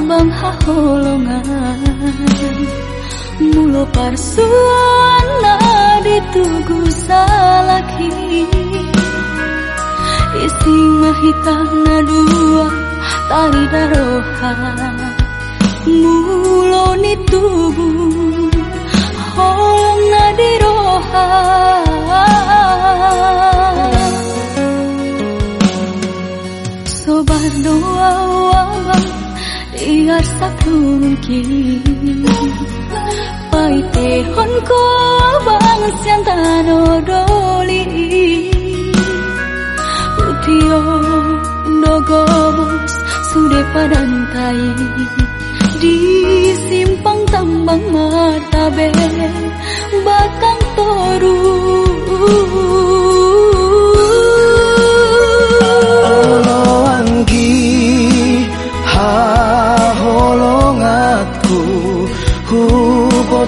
abang haholongan mulo parsuan na ditugu salaki. Isi mahita na dua tari daroha. Mulo ni tubu holong na diroha. Sobat doa Iar saklun ki Pai te hon ko bang sian tano doli Utio dogos sude padantai Di simpang tambang mata be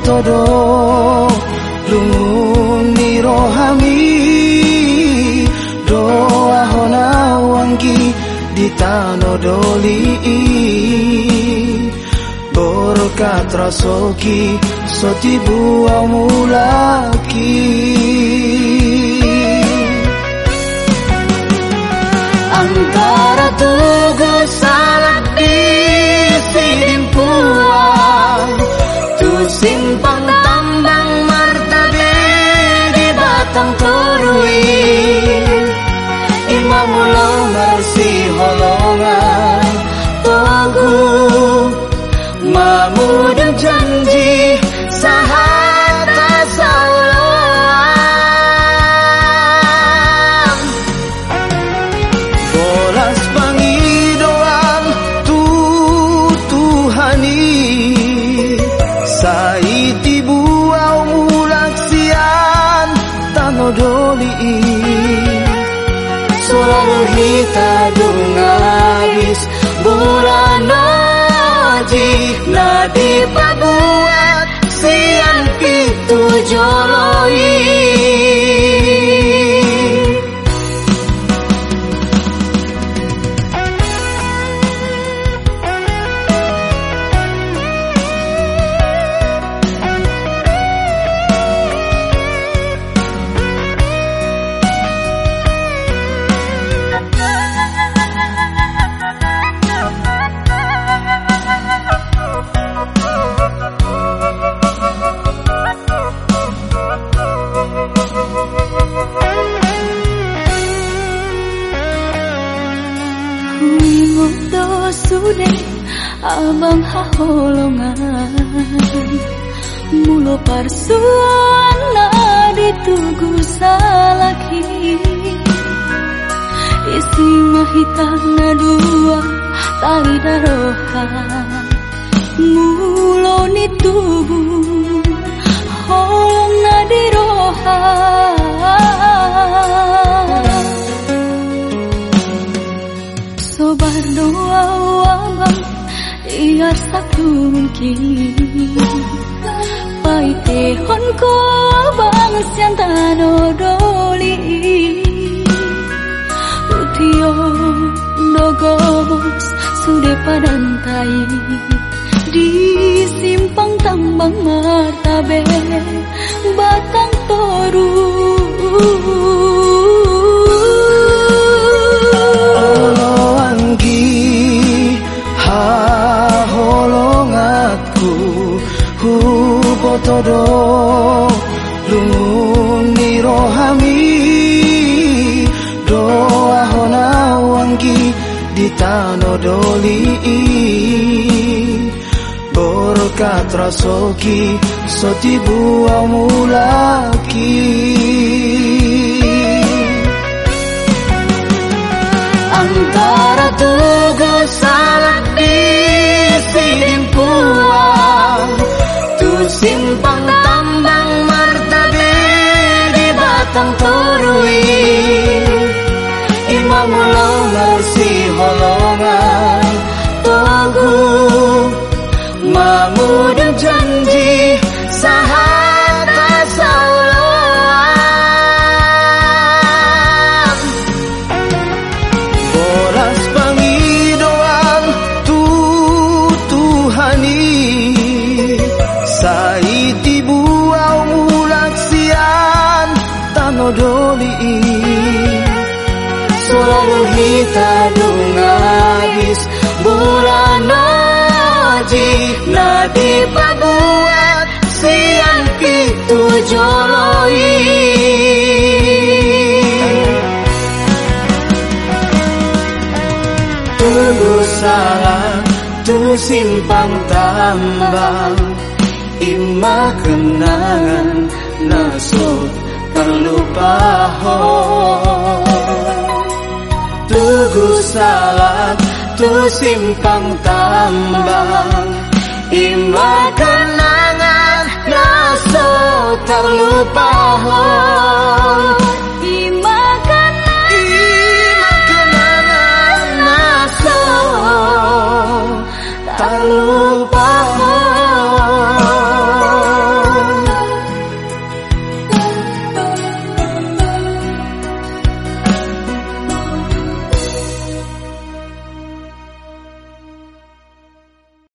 todo lunguni rohami doa hona wangi di tano doli. Berkat rasoki buah mulaki. Antara tugas ulang bersih Selalu hita dungabis bulan haji Nadi Sude abang haholongan. Mulo parsuan na ditugu salaki. Isi mahita na dua tari daroha. Mulo ni tubu holong na diroha Iar saklun ki Pai te hon ko bang sian tano doli Utio dogos sude padantai Di simpang tambang martabe Batang toru wangi di tano doli berkat rasoki soti buah mulaki antara tugas salah di sidin tu simpang tambang martabe di batang ani Saiti buau mulak sian tanodoli Suara hita dungagis bulan oji Nadi pabuat sian kitu joloi Tunggu salam tu simpang tambang Ima kenangan nasut terlupa ho Tugu salat tu simpang tambang Ima kenangan nasut terlupa ho